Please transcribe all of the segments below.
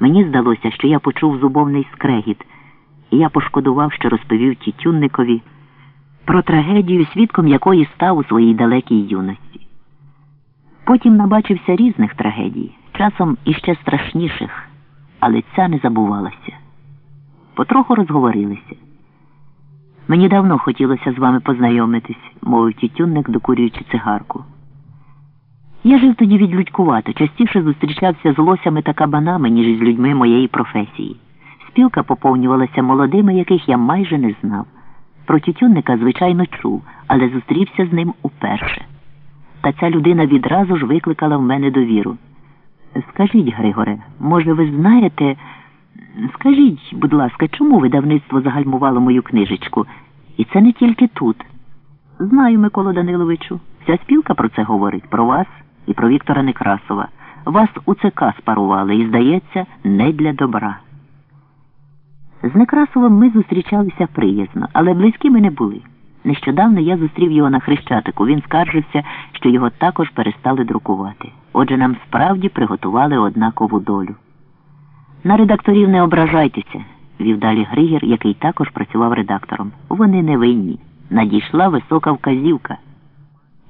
Мені здалося, що я почув зубовний скрегіт, і я пошкодував, що розповів Тютюнникові про трагедію, свідком якої став у своїй далекій юності. Потім набачився різних трагедій, часом іще страшніших, але ця не забувалася. Потроху розговорилися. Мені давно хотілося з вами познайомитись, мовив тютюнник, докурюючи цигарку. Я жив тоді відлюдькувато, частіше зустрічався з лосями та кабанами, ніж із людьми моєї професії. Спілка поповнювалася молодими, яких я майже не знав. Про тютюнника, звичайно, чув, але зустрівся з ним уперше. Та ця людина відразу ж викликала в мене довіру. Скажіть, Григоре, може, ви знаєте, скажіть, будь ласка, чому видавництво загальмувало мою книжечку? І це не тільки тут. Знаю, Миколо Даниловичу. Вся спілка про це говорить, про вас і про Віктора Некрасова. Вас у ЦК спарували і, здається, не для добра. З Некрасовим ми зустрічалися приязно, але близькими не були. Нещодавно я зустрів його на Хрещатику. Він скаржився, що його також перестали друкувати. Отже, нам справді приготували однакову долю. На редакторів не ображайтеся, вів далі Григір, який також працював редактором. Вони не винні. Надійшла висока вказівка.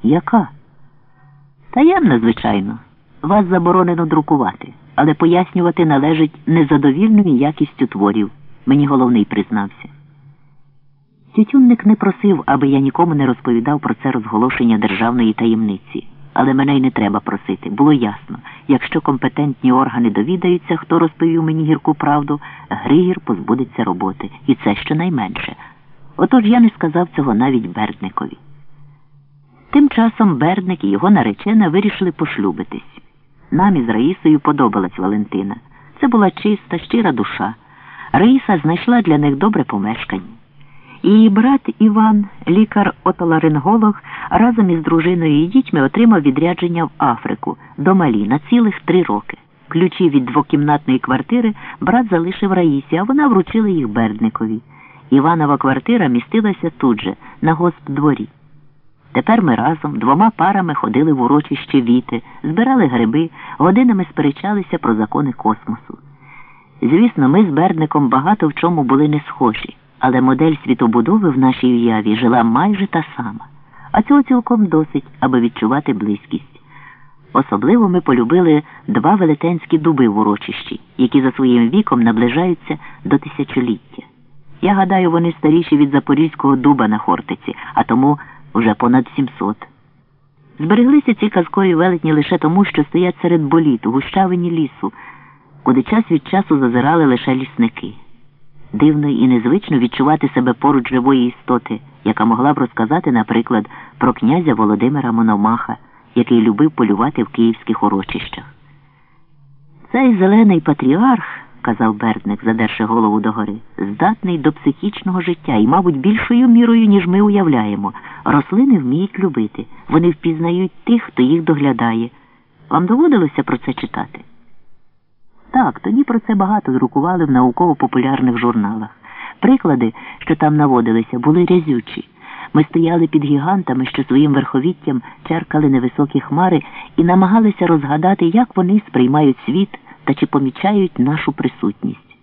Яка? Таємна, звичайно. Вас заборонено друкувати, але пояснювати належить незадовільною якістю творів. Мені головний признався. Тютюнник не просив, аби я нікому не розповідав про це розголошення державної таємниці. Але мене й не треба просити. Було ясно, якщо компетентні органи довідаються, хто розповів мені гірку правду, Григір позбудеться роботи. І це щонайменше. Отож я не сказав цього навіть Бердникові. Тим часом Бердник і його наречена вирішили пошлюбитись. Нам із Раїсою подобалась Валентина. Це була чиста, щира душа. Раїса знайшла для них добре помешкання. Її брат Іван, лікар-отоларинголог, разом із дружиною і дітьми отримав відрядження в Африку до Малі на цілих три роки. Ключі від двокімнатної квартири брат залишив Раїсі, а вона вручила їх Бердникові. Іванова квартира містилася тут же, на госпдворі. Тепер ми разом двома парами ходили в урочище віти, збирали гриби, годинами сперечалися про закони космосу. Звісно, ми з Бердником багато в чому були не схожі, але модель світобудови в нашій уяві жила майже та сама, а цього цілком досить, аби відчувати близькість. Особливо ми полюбили два велетенські дуби в урочищі, які за своїм віком наближаються до тисячоліття. Я гадаю, вони старіші від Запорізького дуба на Хортиці, а тому вже понад 700. Збереглися ці казкові велетні лише тому, що стоять серед боліт, у гущавині лісу, куди час від часу зазирали лише лісники. Дивно і незвично відчувати себе поруч живої істоти, яка могла б розказати, наприклад, про князя Володимира Мономаха, який любив полювати в київських урочищах. Цей зелений патріарх казав Бердник, задерши голову догори, здатний до психічного життя і, мабуть, більшою мірою, ніж ми уявляємо. Рослини вміють любити, вони впізнають тих, хто їх доглядає. Вам доводилося про це читати? Так, тоді про це багато друкували в науково-популярних журналах. Приклади, що там наводилися, були рязючі. Ми стояли під гігантами, що своїм верховіттям черкали невисокі хмари і намагалися розгадати, як вони сприймають світ та чи помічають нашу присутність.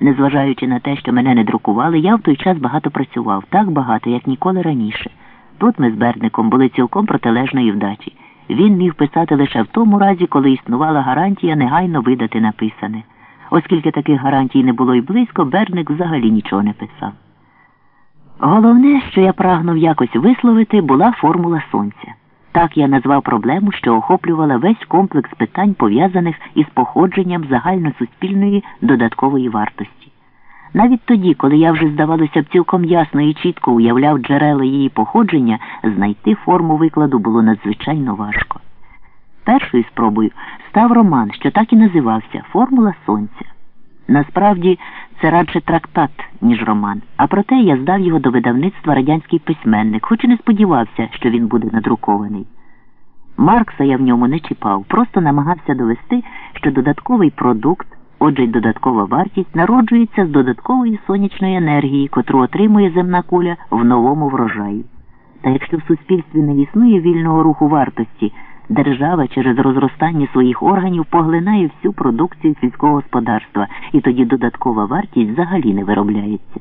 Незважаючи на те, що мене не друкували, я в той час багато працював, так багато, як ніколи раніше. Тут ми з Бердником були цілком протилежної вдачі. Він міг писати лише в тому разі, коли існувала гарантія негайно видати написане. Оскільки таких гарантій не було і близько, Бердник взагалі нічого не писав. Головне, що я прагнув якось висловити, була формула сонця. Так я назвав проблему, що охоплювала весь комплекс питань, пов'язаних із походженням загальносуспільної додаткової вартості. Навіть тоді, коли я вже, здавалося б, цілком ясно і чітко уявляв джерела її походження, знайти форму викладу було надзвичайно важко. Першою спробою став роман, що так і називався Формула Сонця. Насправді це радше трактат, ніж роман, а проте я здав його до видавництва радянський письменник, хоч і не сподівався, що він буде надрукований. Маркса я в ньому не чіпав, просто намагався довести, що додатковий продукт, отже додаткова вартість, народжується з додаткової сонячної енергії, котру отримує земна куля в новому врожаї. Та якщо в суспільстві не існує вільного руху вартості, Держава через розростання своїх органів поглинає всю продукцію сільського господарства, і тоді додаткова вартість взагалі не виробляється.